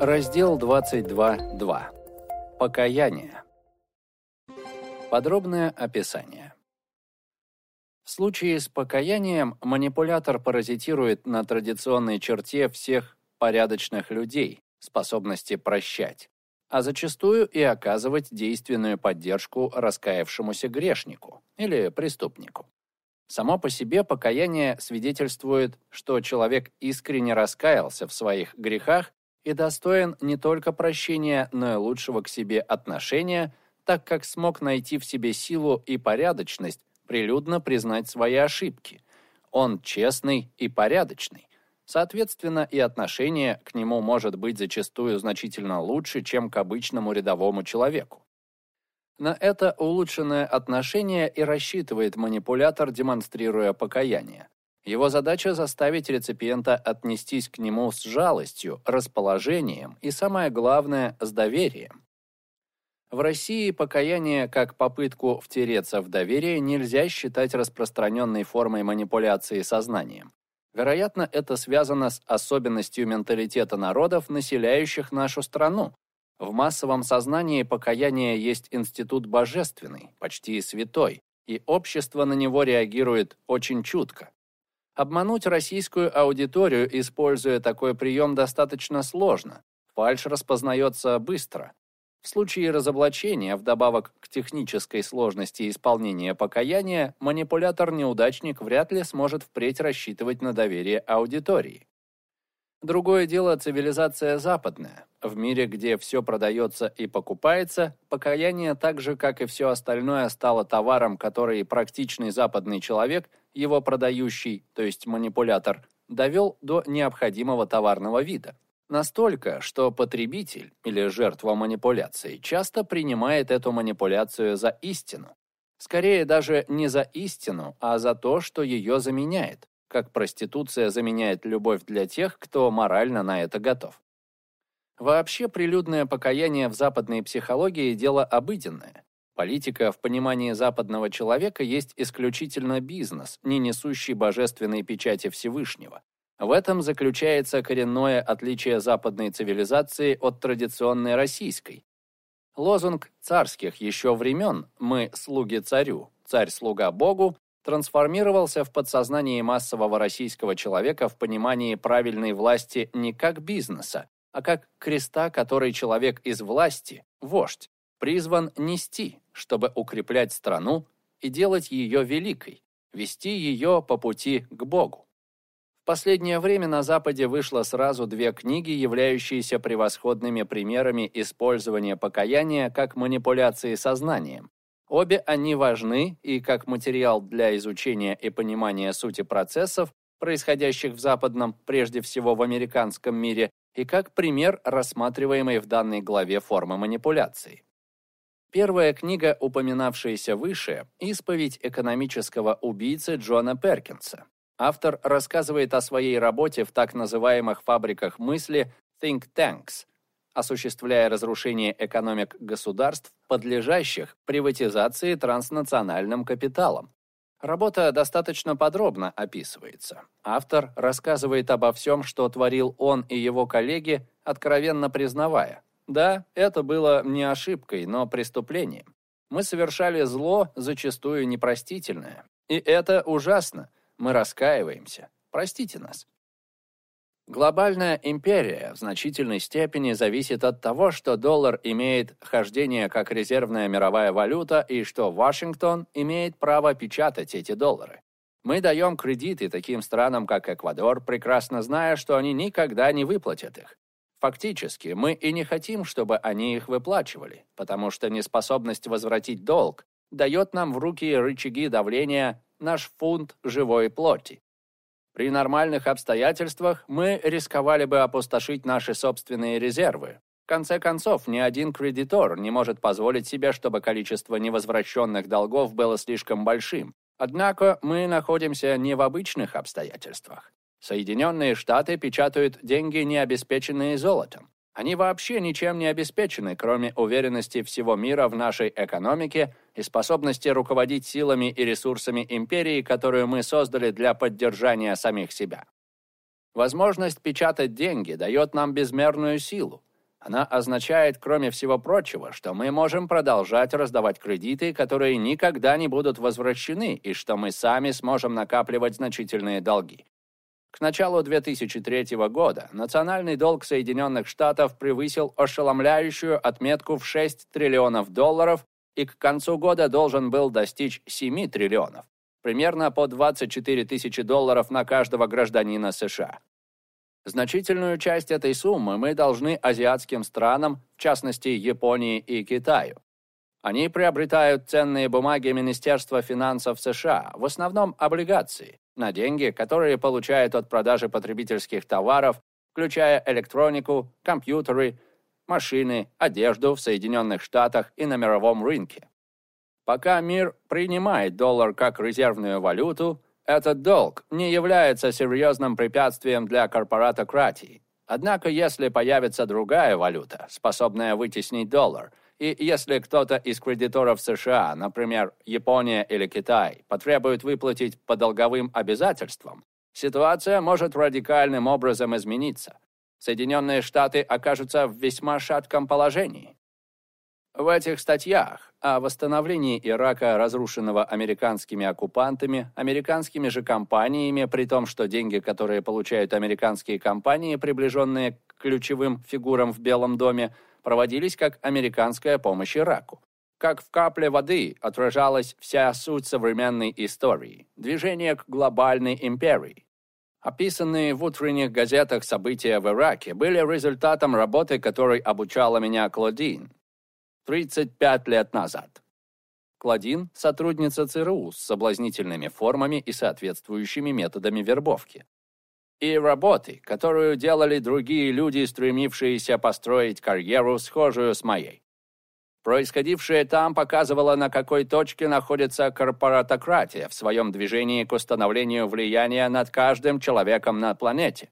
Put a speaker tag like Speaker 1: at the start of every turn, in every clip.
Speaker 1: Раздел 22.2. Покаяние. Подробное описание. В случае с покаянием манипулятор паразитирует на традиционной черте всех порядочных людей, способности прощать, а зачастую и оказывать действенную поддержку раскаявшемуся грешнику или преступнику. Само по себе покаяние свидетельствует, что человек искренне раскаялся в своих грехах и достоин не только прощения, но и лучшего к себе отношения, так как смог найти в себе силу и порядочность прилюдно признать свои ошибки. Он честный и порядочный. Соответственно, и отношение к нему может быть зачастую значительно лучше, чем к обычному рядовому человеку. На это улучшенное отношение и рассчитывает манипулятор, демонстрируя покаяние. Его задача заставить реципиента отнестись к нему с жалостью, расположением и, самое главное, с доверием. В России покаяние как попытку втереться в доверие нельзя считать распространенной формой манипуляции сознанием. Вероятно, это связано с особенностью менталитета народов, населяющих нашу страну. В массовом сознании покаяние есть институт божественный, почти святой, и общество на него реагирует очень чутко. Обмануть российскую аудиторию, используя такой прием, достаточно сложно. Фальш распознается быстро. В случае разоблачения, вдобавок к технической сложности исполнения покаяния, манипулятор-неудачник вряд ли сможет впредь рассчитывать на доверие аудитории. Другое дело цивилизация западная. В мире, где все продается и покупается, покаяние так же, как и все остальное, стало товаром, который практичный западный человек – его продающий, то есть манипулятор, довел до необходимого товарного вида. Настолько, что потребитель или жертва манипуляции часто принимает эту манипуляцию за истину. Скорее даже не за истину, а за то, что ее заменяет, как проституция заменяет любовь для тех, кто морально на это готов. Вообще, прилюдное покаяние в западной психологии – дело обыденное. Политика в понимании западного человека есть исключительно бизнес, не несущий божественной печати Всевышнего. В этом заключается коренное отличие западной цивилизации от традиционной российской. Лозунг царских еще времен «Мы слуги царю, царь слуга Богу» трансформировался в подсознании массового российского человека в понимании правильной власти не как бизнеса, а как креста, который человек из власти, вождь, призван нести, чтобы укреплять страну и делать ее великой, вести ее по пути к Богу. В последнее время на Западе вышло сразу две книги, являющиеся превосходными примерами использования покаяния как манипуляции сознанием. Обе они важны и как материал для изучения и понимания сути процессов, происходящих в западном, прежде всего в американском мире, и как пример, рассматриваемой в данной главе формы манипуляции. Первая книга, упоминавшаяся выше, «Исповедь экономического убийцы Джона Перкинса». Автор рассказывает о своей работе в так называемых фабриках мысли think tanks, осуществляя разрушение экономик государств, подлежащих приватизации транснациональным капиталом. Работа достаточно подробно описывается. Автор рассказывает обо всем, что творил он и его коллеги, откровенно признавая, да, это было не ошибкой, но преступлением. Мы совершали зло, зачастую непростительное. И это ужасно. Мы раскаиваемся. Простите нас. Глобальная империя в значительной степени зависит от того, что доллар имеет хождение как резервная мировая валюта и что Вашингтон имеет право печатать эти доллары. Мы даем кредиты таким странам, как Эквадор, прекрасно зная, что они никогда не выплатят их. Фактически, мы и не хотим, чтобы они их выплачивали, потому что неспособность возвратить долг дает нам в руки рычаги давления наш фунт живой плоти. При нормальных обстоятельствах мы рисковали бы опустошить наши собственные резервы. В конце концов, ни один кредитор не может позволить себе, чтобы количество невозвращенных долгов было слишком большим. Однако мы находимся не в обычных обстоятельствах. Соединенные Штаты печатают деньги, не обеспеченные золотом. Они вообще ничем не обеспечены, кроме уверенности всего мира в нашей экономике и способности руководить силами и ресурсами империи, которую мы создали для поддержания самих себя. Возможность печатать деньги дает нам безмерную силу. Она означает, кроме всего прочего, что мы можем продолжать раздавать кредиты, которые никогда не будут возвращены, и что мы сами сможем накапливать значительные долги. К началу 2003 года национальный долг Соединенных Штатов превысил ошеломляющую отметку в 6 триллионов долларов и к концу года должен был достичь 7 триллионов, примерно по 24 тысячи долларов на каждого гражданина США. Значительную часть этой суммы мы должны азиатским странам, в частности Японии и Китаю. Они приобретают ценные бумаги Министерства финансов США, в основном облигации, на деньги, которые получают от продажи потребительских товаров, включая электронику, компьютеры, машины, одежду в Соединенных Штатах и на мировом рынке. Пока мир принимает доллар как резервную валюту, этот долг не является серьезным препятствием для корпоратократии. Однако, если появится другая валюта, способная вытеснить доллар, и если кто-то из кредиторов США, например, Япония или Китай, потребует выплатить по долговым обязательствам, ситуация может радикальным образом измениться. Соединенные Штаты окажутся в весьма шатком положении. В этих статьях о восстановлении Ирака, разрушенного американскими оккупантами, американскими же компаниями, при том, что деньги, которые получают американские компании, приближенные к ключевым фигурам в Белом доме, проводились как американская помощь Ираку. Как в капле воды отражалась вся суть современной истории, движение к глобальной империи. Описанные в утренних газетах события в Ираке были результатом работы, которой обучала меня Клодин, 35 лет назад. Кладин – сотрудница ЦРУ с соблазнительными формами и соответствующими методами вербовки. И работы, которую делали другие люди, стремившиеся построить карьеру, схожую с моей. Происходившее там показывало, на какой точке находится корпоратократия в своем движении к установлению влияния над каждым человеком на планете.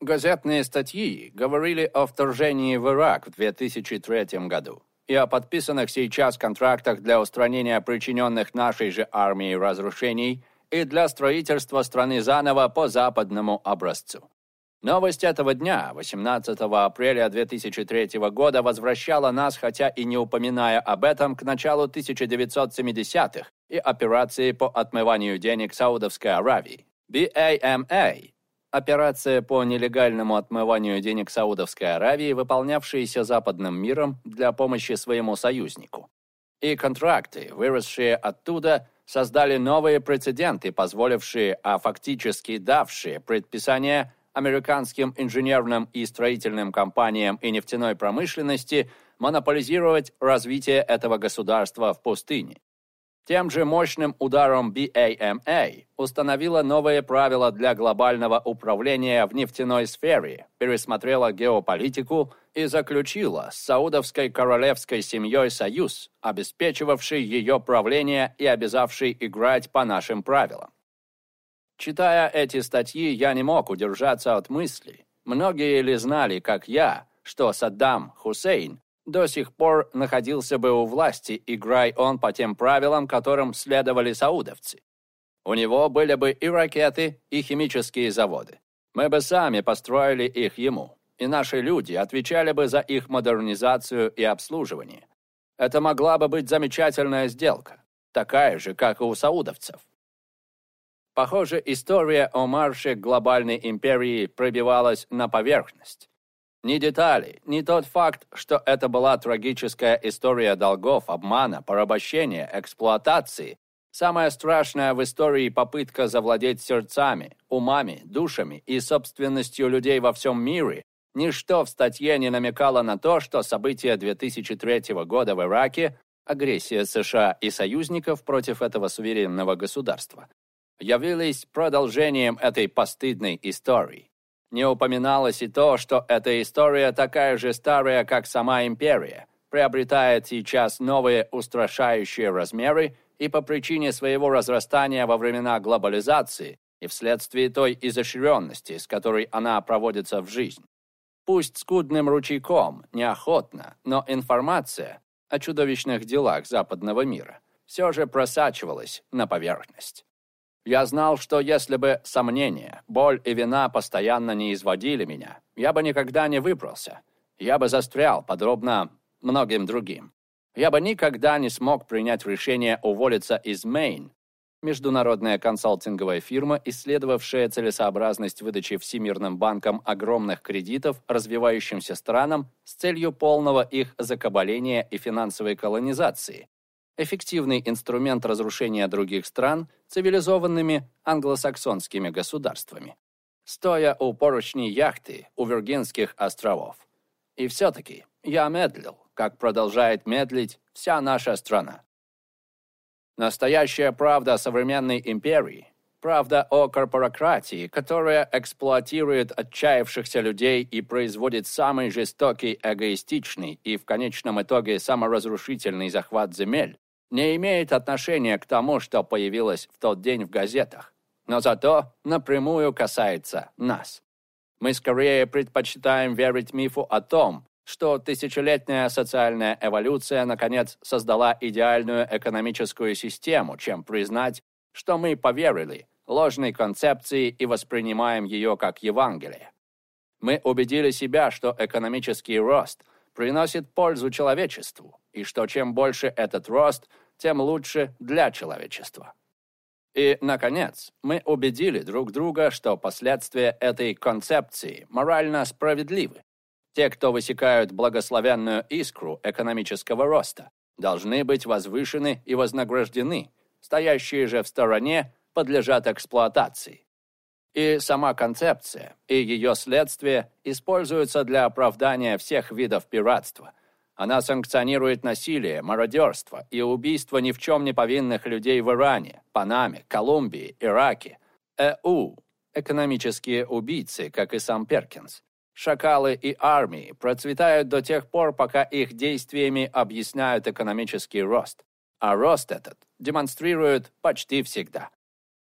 Speaker 1: Газетные статьи говорили о вторжении в Ирак в 2003 году и о подписанных сейчас контрактах для устранения причиненных нашей же армией разрушений и для строительства страны заново по западному образцу. Новость этого дня, 18 апреля 2003 года, возвращала нас, хотя и не упоминая об этом, к началу 1970-х и операции по отмыванию денег Саудовской Аравии. BAMA Операция по нелегальному отмыванию денег Саудовской Аравии, выполнявшаяся западным миром для помощи своему союзнику. И контракты, выросшие оттуда, создали новые прецеденты, позволившие, а фактически давшие предписание американским инженерным и строительным компаниям и нефтяной промышленности монополизировать развитие этого государства в пустыне. Тем же мощным ударом BAMA установила новые правила для глобального управления в нефтяной сфере, пересмотрела геополитику и заключила с саудовской королевской семьей союз, обеспечивавший ее правление и обязавший играть по нашим правилам. Читая эти статьи, я не мог удержаться от мысли, многие ли знали, как я, что Саддам Хусейн до сих пор находился бы у власти, играя он по тем правилам, которым следовали саудовцы. У него были бы и ракеты, и химические заводы. Мы бы сами построили их ему, и наши люди отвечали бы за их модернизацию и обслуживание. Это могла бы быть замечательная сделка, такая же, как и у саудовцев. Похоже, история о марше глобальной империи пробивалась на поверхность. Ни детали, ни тот факт, что это была трагическая история долгов, обмана, порабощения, эксплуатации, самая страшная в истории попытка завладеть сердцами, умами, душами и собственностью людей во всем мире, ничто в статье не намекало на то, что события 2003 года в Ираке, агрессия США и союзников против этого суверенного государства, явились продолжением этой постыдной истории. Не упоминалось и то, что эта история такая же старая, как сама империя, приобретает сейчас новые устрашающие размеры и по причине своего разрастания во времена глобализации и вследствие той изощренности, с которой она проводится в жизнь. Пусть скудным ручейком, неохотно, но информация о чудовищных делах западного мира все же просачивалась на поверхность. Я знал, что если бы сомнения, боль и вина постоянно не изводили меня, я бы никогда не выбрался. я бы застрял, подробно многим другим. Я бы никогда не смог принять решение уволиться из Maine, международная консалтинговая фирма, исследовавшая целесообразность выдачи Всемирным банком огромных кредитов развивающимся странам с целью полного их закабаления и финансовой колонизации. Эффективный инструмент разрушения других стран цивилизованными англосаксонскими государствами. Стоя у поручней яхты у Виргинских островов. И все-таки я медлил, как продолжает медлить вся наша страна. Настоящая правда современной империи – правда о корпоратии, которая эксплуатирует отчаявшихся людей и производит самый жестокий, эгоистичный и в конечном итоге саморазрушительный захват земель, не имеет отношения к тому, что появилось в тот день в газетах, но зато напрямую касается нас. Мы скорее предпочитаем верить мифу о том, что тысячелетняя социальная эволюция наконец создала идеальную экономическую систему, чем признать, что мы поверили ложной концепции и воспринимаем ее как Евангелие. Мы убедили себя, что экономический рост приносит пользу человечеству, и что чем больше этот рост, тем лучше для человечества. И, наконец, мы убедили друг друга, что последствия этой концепции морально справедливы, те, кто высекают благословенную искру экономического роста, должны быть возвышены и вознаграждены, стоящие же в стороне подлежат эксплуатации. И сама концепция, и ее следствие используются для оправдания всех видов пиратства. Она санкционирует насилие, мародерство и убийство ни в чем не повинных людей в Иране, Панаме, Колумбии, Ираке. ЭУ – экономические убийцы, как и сам Перкинс шакалы и армии процветают до тех пор, пока их действиями объясняют экономический рост. А рост этот демонстрируют почти всегда.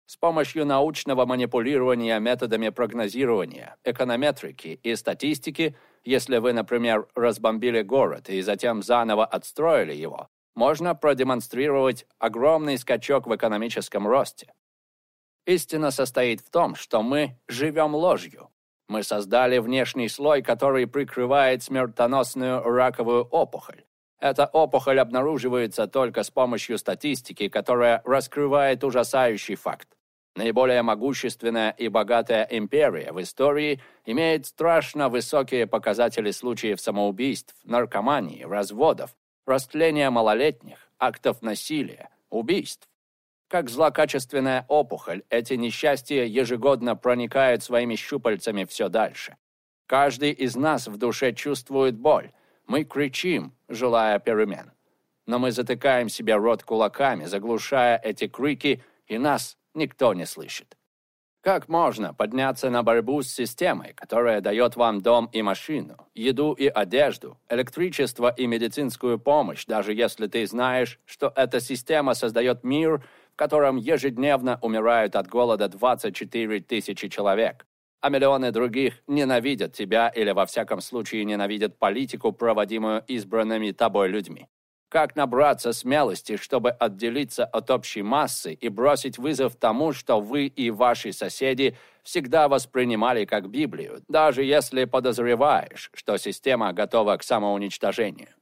Speaker 1: С помощью научного манипулирования методами прогнозирования, эконометрики и статистики, если вы, например, разбомбили город и затем заново отстроили его, можно продемонстрировать огромный скачок в экономическом росте. Истина состоит в том, что мы живем ложью, мы создали внешний слой, который прикрывает смертоносную раковую опухоль. Эта опухоль обнаруживается только с помощью статистики, которая раскрывает ужасающий факт. Наиболее могущественная и богатая империя в истории имеет страшно высокие показатели случаев самоубийств, наркомании, разводов, растления малолетних, актов насилия, убийств. Как злокачественная опухоль, эти несчастья ежегодно проникают своими щупальцами все дальше. Каждый из нас в душе чувствует боль. Мы кричим, желая перемен. Но мы затыкаем себе рот кулаками, заглушая эти крики, и нас никто не слышит. Как можно подняться на борьбу с системой, которая дает вам дом и машину, еду и одежду, электричество и медицинскую помощь, даже если ты знаешь, что эта система создает мир, в котором ежедневно умирают от голода 24 тысячи человек, а миллионы других ненавидят тебя или во всяком случае ненавидят политику, проводимую избранными тобой людьми. Как набраться смелости, чтобы отделиться от общей массы и бросить вызов тому, что вы и ваши соседи всегда воспринимали как Библию, даже если подозреваешь, что система готова к самоуничтожению?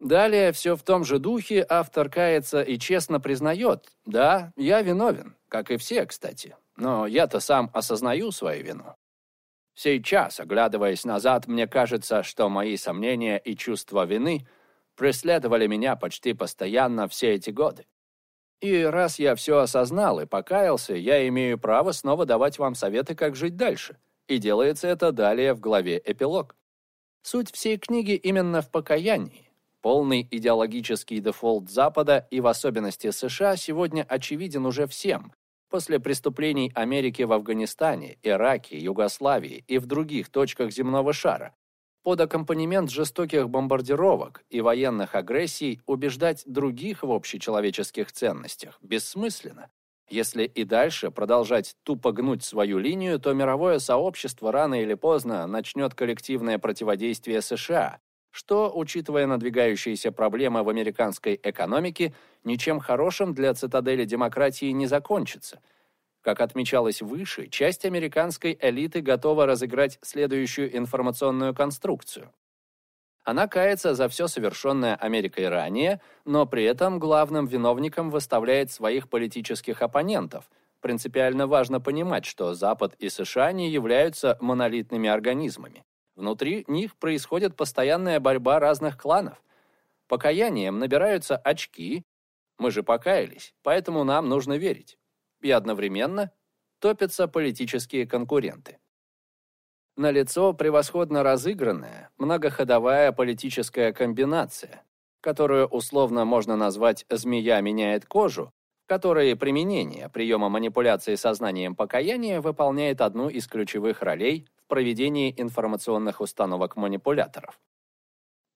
Speaker 1: Далее, все в том же духе, автор кается и честно признает, да, я виновен, как и все, кстати, но я-то сам осознаю свою вину. Сейчас, оглядываясь назад, мне кажется, что мои сомнения и чувство вины преследовали меня почти постоянно все эти годы. И раз я все осознал и покаялся, я имею право снова давать вам советы, как жить дальше. И делается это далее в главе «Эпилог». Суть всей книги именно в покаянии. Полный идеологический дефолт Запада и в особенности США сегодня очевиден уже всем. После преступлений Америки в Афганистане, Ираке, Югославии и в других точках земного шара, под аккомпанемент жестоких бомбардировок и военных агрессий убеждать других в общечеловеческих ценностях бессмысленно. Если и дальше продолжать тупо гнуть свою линию, то мировое сообщество рано или поздно начнет коллективное противодействие США, что, учитывая надвигающиеся проблемы в американской экономике, ничем хорошим для цитадели демократии не закончится. Как отмечалось выше, часть американской элиты готова разыграть следующую информационную конструкцию. Она кается за все совершенное Америкой ранее, но при этом главным виновником выставляет своих политических оппонентов. Принципиально важно понимать, что Запад и США не являются монолитными организмами. Внутри них происходит постоянная борьба разных кланов. Покаянием набираются очки. Мы же покаялись, поэтому нам нужно верить и одновременно топятся политические конкуренты. Налицо превосходно разыгранная, многоходовая политическая комбинация, которую условно можно назвать «змея меняет кожу», в которой применение приема манипуляции сознанием покаяния выполняет одну из ключевых ролей в проведении информационных установок манипуляторов.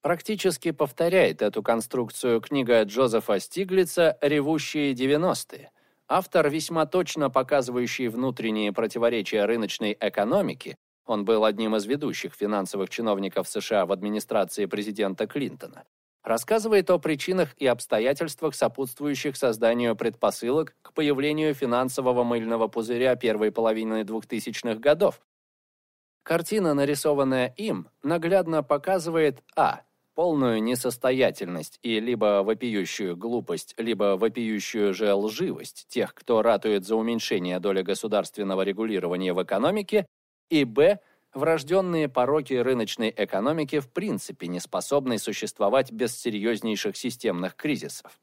Speaker 1: Практически повторяет эту конструкцию книга Джозефа Стиглица «Ревущие 90-е», Автор, весьма точно показывающий внутренние противоречия рыночной экономики, он был одним из ведущих финансовых чиновников США в администрации президента Клинтона, рассказывает о причинах и обстоятельствах, сопутствующих созданию предпосылок к появлению финансового мыльного пузыря первой половины 2000-х годов. Картина, нарисованная им, наглядно показывает а полную несостоятельность и либо вопиющую глупость, либо вопиющую же лживость тех, кто ратует за уменьшение доли государственного регулирования в экономике, и б. врожденные пороки рыночной экономики в принципе не способной существовать без серьезнейших системных кризисов.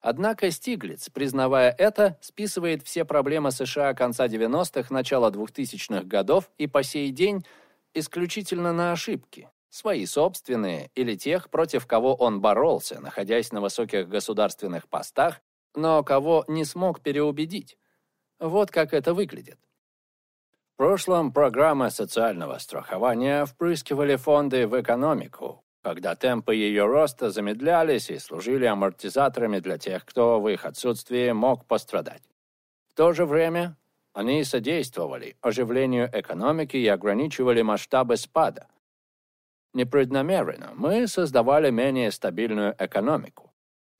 Speaker 1: Однако Стиглиц, признавая это, списывает все проблемы США конца 90-х, начала 2000-х годов и по сей день исключительно на ошибки, свои собственные или тех, против кого он боролся, находясь на высоких государственных постах, но кого не смог переубедить. Вот как это выглядит. В прошлом программы социального страхования впрыскивали фонды в экономику, когда темпы ее роста замедлялись и служили амортизаторами для тех, кто в их отсутствии мог пострадать. В то же время они содействовали оживлению экономики и ограничивали масштабы спада, непреднамеренно. Мы создавали менее стабильную экономику.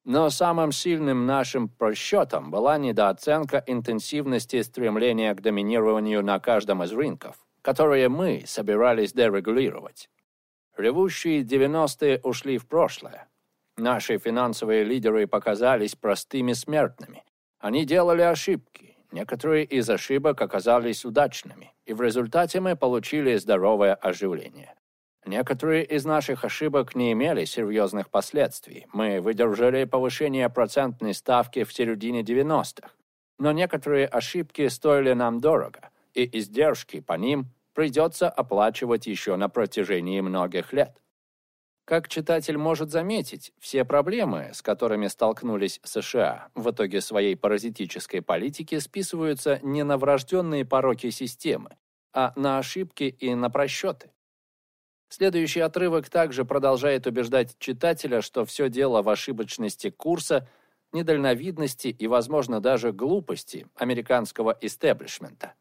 Speaker 1: Но самым сильным нашим просчетом была недооценка интенсивности стремления к доминированию на каждом из рынков, которые мы собирались дерегулировать. Ревущие 90-е ушли в прошлое. Наши финансовые лидеры показались простыми смертными. Они делали ошибки. Некоторые из ошибок оказались удачными, и в результате мы получили здоровое оживление. Некоторые из наших ошибок не имели серьезных последствий. Мы выдержали повышение процентной ставки в середине 90-х. Но некоторые ошибки стоили нам дорого, и издержки по ним придется оплачивать еще на протяжении многих лет. Как читатель может заметить, все проблемы, с которыми столкнулись США в итоге своей паразитической политики, списываются не на врожденные пороки системы, а на ошибки и на просчеты. Следующий отрывок также продолжает убеждать читателя, что все дело в ошибочности курса, недальновидности и, возможно, даже глупости американского истеблишмента.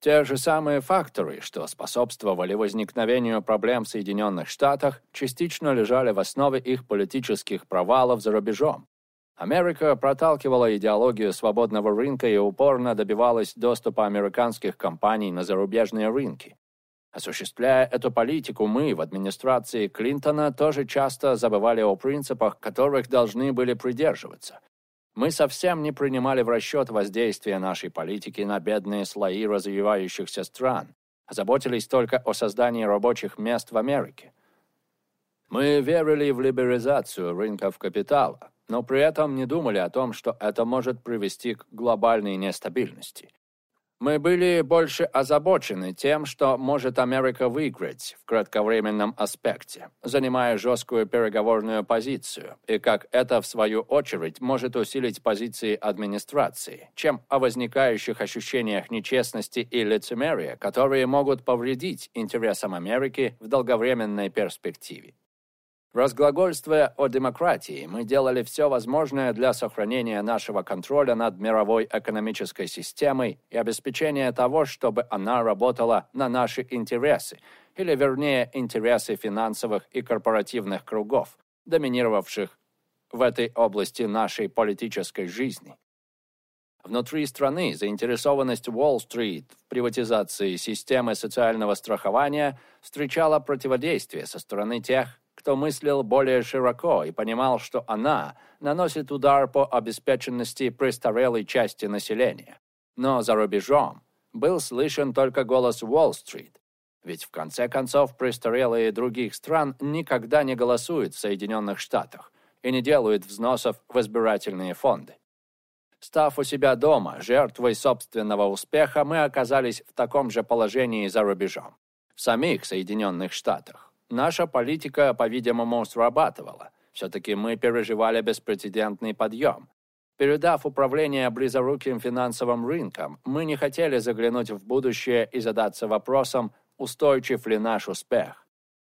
Speaker 1: Те же самые факторы, что способствовали возникновению проблем в Соединенных Штатах, частично лежали в основе их политических провалов за рубежом. Америка проталкивала идеологию свободного рынка и упорно добивалась доступа американских компаний на зарубежные рынки. Осуществляя эту политику, мы в администрации Клинтона тоже часто забывали о принципах, которых должны были придерживаться. Мы совсем не принимали в расчет воздействие нашей политики на бедные слои развивающихся стран, а заботились только о создании рабочих мест в Америке. Мы верили в либерализацию рынков капитала, но при этом не думали о том, что это может привести к глобальной нестабильности – мы были больше озабочены тем, что может Америка выиграть в кратковременном аспекте, занимая жесткую переговорную позицию, и как это, в свою очередь, может усилить позиции администрации, чем о возникающих ощущениях нечестности и лицемерия, которые могут повредить интересам Америки в долговременной перспективе. Разглагольствуя о демократии, мы делали все возможное для сохранения нашего контроля над мировой экономической системой и обеспечения того, чтобы она работала на наши интересы, или вернее интересы финансовых и корпоративных кругов, доминировавших в этой области нашей политической жизни. Внутри страны заинтересованность Уолл-стрит в приватизации системы социального страхования встречала противодействие со стороны тех, кто мыслил более широко и понимал, что она наносит удар по обеспеченности престарелой части населения. Но за рубежом был слышен только голос Уолл-стрит, ведь в конце концов престарелые других стран никогда не голосуют в Соединенных Штатах и не делают взносов в избирательные фонды. Став у себя дома жертвой собственного успеха, мы оказались в таком же положении за рубежом. В самих Соединенных Штатах. Наша политика, по-видимому, срабатывала. Все-таки мы переживали беспрецедентный подъем. Передав управление близоруким финансовым рынкам, мы не хотели заглянуть в будущее и задаться вопросом, устойчив ли наш успех.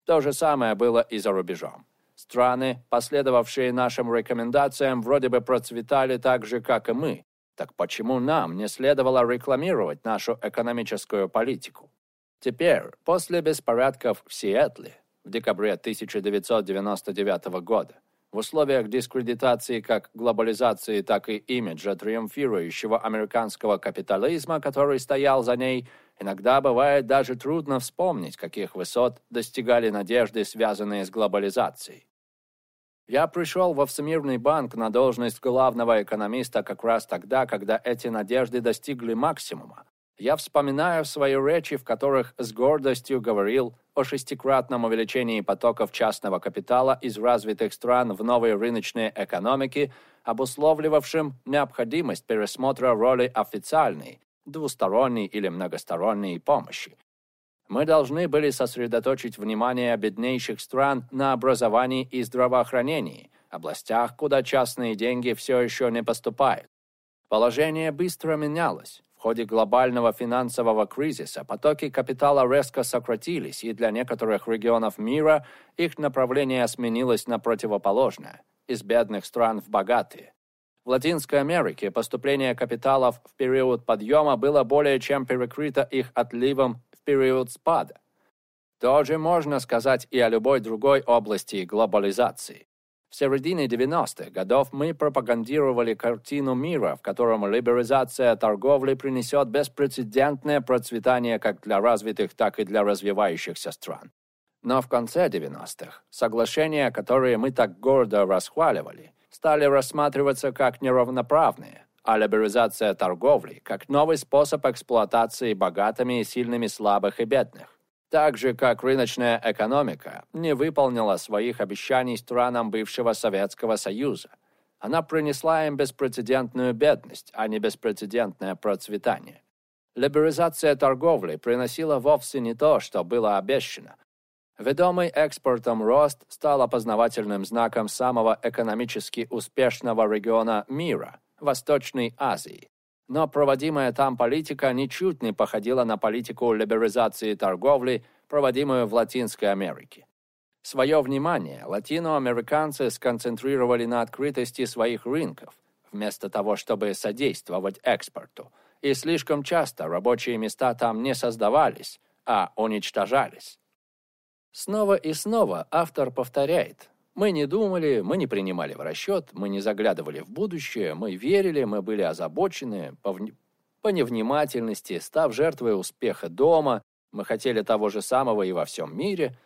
Speaker 1: То же самое было и за рубежом. Страны, последовавшие нашим рекомендациям, вроде бы процветали так же, как и мы. Так почему нам не следовало рекламировать нашу экономическую политику? Теперь, после беспорядков в Сиэтле в декабре 1999 года, в условиях дискредитации как глобализации, так и имиджа триумфирующего американского капитализма, который стоял за ней, иногда бывает даже трудно вспомнить, каких высот достигали надежды, связанные с глобализацией. Я пришел во Всемирный банк на должность главного экономиста как раз тогда, когда эти надежды достигли максимума. Я вспоминаю свои речи, в которых с гордостью говорил о шестикратном увеличении потоков частного капитала из развитых стран в новые рыночные экономики, обусловливавшим необходимость пересмотра роли официальной, двусторонней или многосторонней помощи. Мы должны были сосредоточить внимание беднейших стран на образовании и здравоохранении, областях, куда частные деньги все еще не поступают. Положение быстро менялось ходе глобального финансового кризиса потоки капитала резко сократились, и для некоторых регионов мира их направление сменилось на противоположное – из бедных стран в богатые. В Латинской Америке поступление капиталов в период подъема было более чем перекрыто их отливом в период спада. Тоже можно сказать и о любой другой области глобализации. В середине 90-х годов мы пропагандировали картину мира, в котором либерализация торговли принесет беспрецедентное процветание как для развитых, так и для развивающихся стран. Но в конце 90-х соглашения, которые мы так гордо расхваливали, стали рассматриваться как неравноправные, а либерализация торговли как новый способ эксплуатации богатыми и сильными слабых и бедных. Так же, как рыночная экономика не выполнила своих обещаний странам бывшего Советского Союза. Она принесла им беспрецедентную бедность, а не беспрецедентное процветание. Либерализация торговли приносила вовсе не то, что было обещано. Ведомый экспортом рост стал опознавательным знаком самого экономически успешного региона мира – Восточной Азии. Но проводимая там политика ничуть не походила на политику либерализации торговли, проводимую в Латинской Америке. Свое внимание латиноамериканцы сконцентрировали на открытости своих рынков, вместо того, чтобы содействовать экспорту, и слишком часто рабочие места там не создавались, а уничтожались. Снова и снова автор повторяет, мы не думали, мы не принимали в расчет, мы не заглядывали в будущее, мы верили, мы были озабочены по, вни... по невнимательности, став жертвой успеха дома, мы хотели того же самого и во всем мире.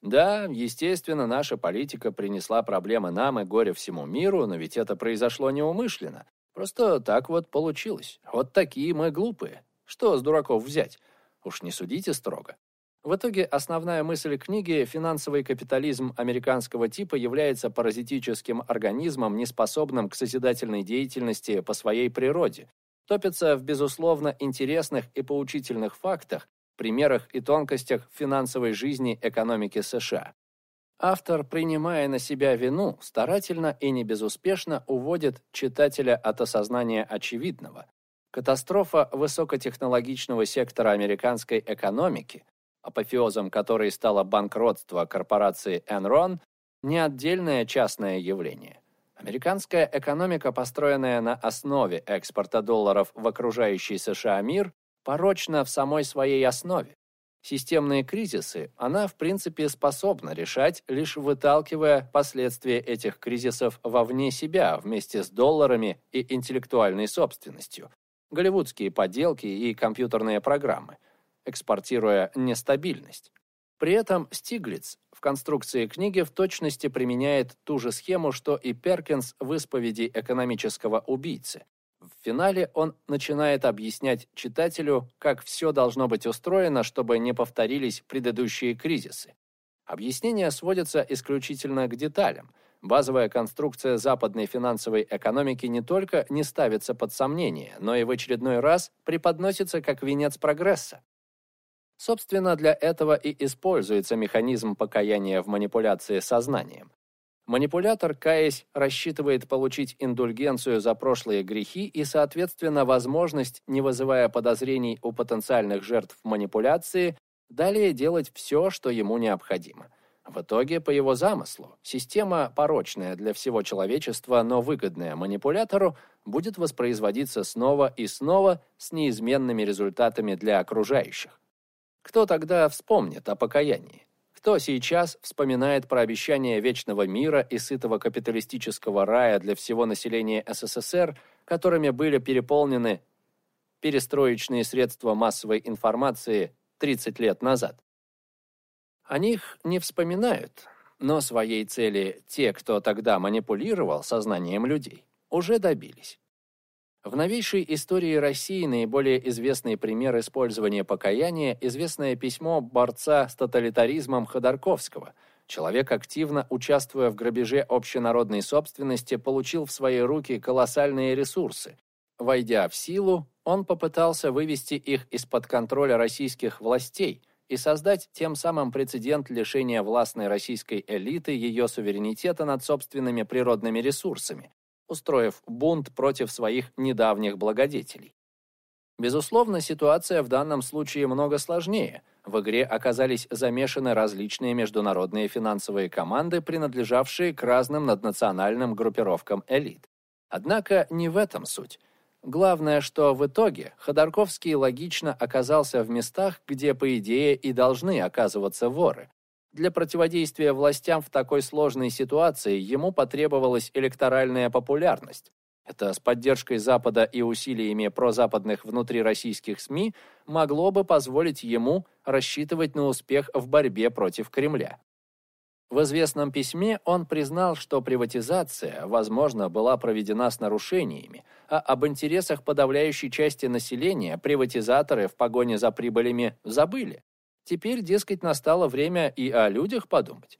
Speaker 1: Да, естественно, наша политика принесла проблемы нам и горе всему миру, но ведь это произошло неумышленно. Просто так вот получилось. Вот такие мы глупые. Что с дураков взять? Уж не судите строго. В итоге основная мысль книги «Финансовый капитализм американского типа является паразитическим организмом, неспособным к созидательной деятельности по своей природе, топится в безусловно интересных и поучительных фактах, примерах и тонкостях финансовой жизни экономики США. Автор, принимая на себя вину, старательно и не безуспешно уводит читателя от осознания очевидного. Катастрофа высокотехнологичного сектора американской экономики – апофеозом которой стало банкротство корпорации Enron, не отдельное частное явление. Американская экономика, построенная на основе экспорта долларов в окружающий США мир, порочна в самой своей основе. Системные кризисы она, в принципе, способна решать, лишь выталкивая последствия этих кризисов вовне себя вместе с долларами и интеллектуальной собственностью, голливудские поделки и компьютерные программы, экспортируя нестабильность. При этом Стиглиц в конструкции книги в точности применяет ту же схему, что и Перкинс в исповеди экономического убийцы. В финале он начинает объяснять читателю, как все должно быть устроено, чтобы не повторились предыдущие кризисы. Объяснение сводится исключительно к деталям. Базовая конструкция западной финансовой экономики не только не ставится под сомнение, но и в очередной раз преподносится как венец прогресса. Собственно, для этого и используется механизм покаяния в манипуляции сознанием. Манипулятор, каясь, рассчитывает получить индульгенцию за прошлые грехи и, соответственно, возможность, не вызывая подозрений у потенциальных жертв манипуляции, далее делать все, что ему необходимо. В итоге, по его замыслу, система, порочная для всего человечества, но выгодная манипулятору, будет воспроизводиться снова и снова с неизменными результатами для окружающих. Кто тогда вспомнит о покаянии? Кто сейчас вспоминает про обещание вечного мира и сытого капиталистического рая для всего населения СССР, которыми были переполнены перестроечные средства массовой информации 30 лет назад? О них не вспоминают, но своей цели те, кто тогда манипулировал сознанием людей, уже добились. В новейшей истории России наиболее известный пример использования покаяния – известное письмо борца с тоталитаризмом Ходорковского. Человек, активно участвуя в грабеже общенародной собственности, получил в свои руки колоссальные ресурсы. Войдя в силу, он попытался вывести их из-под контроля российских властей и создать тем самым прецедент лишения властной российской элиты ее суверенитета над собственными природными ресурсами устроив бунт против своих недавних благодетелей. Безусловно, ситуация в данном случае много сложнее. В игре оказались замешаны различные международные финансовые команды, принадлежавшие к разным наднациональным группировкам элит. Однако не в этом суть. Главное, что в итоге Ходорковский логично оказался в местах, где, по идее, и должны оказываться воры, для противодействия властям в такой сложной ситуации ему потребовалась электоральная популярность. Это с поддержкой Запада и усилиями прозападных внутрироссийских СМИ могло бы позволить ему рассчитывать на успех в борьбе против Кремля. В известном письме он признал, что приватизация, возможно, была проведена с нарушениями, а об интересах подавляющей части населения приватизаторы в погоне за прибылями забыли. Теперь, дескать, настало время и о людях подумать.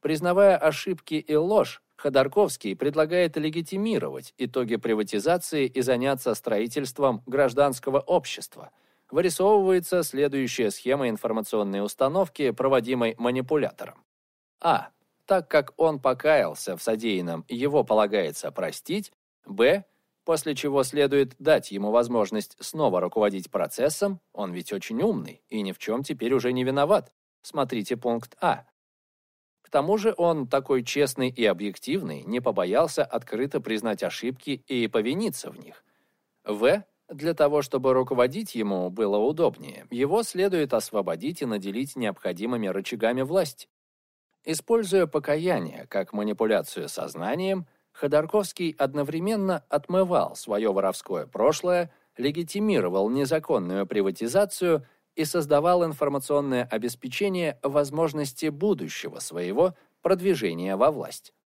Speaker 1: Признавая ошибки и ложь, Ходорковский предлагает легитимировать итоги приватизации и заняться строительством гражданского общества. Вырисовывается следующая схема информационной установки, проводимой манипулятором. А. Так как он покаялся в содеянном, его полагается простить. Б после чего следует дать ему возможность снова руководить процессом, он ведь очень умный и ни в чем теперь уже не виноват. Смотрите пункт А. К тому же он такой честный и объективный, не побоялся открыто признать ошибки и повиниться в них. В. Для того, чтобы руководить ему было удобнее, его следует освободить и наделить необходимыми рычагами власти. Используя покаяние как манипуляцию сознанием – Ходорковский одновременно отмывал свое воровское прошлое, легитимировал незаконную приватизацию и создавал информационное обеспечение возможности будущего своего продвижения во власть.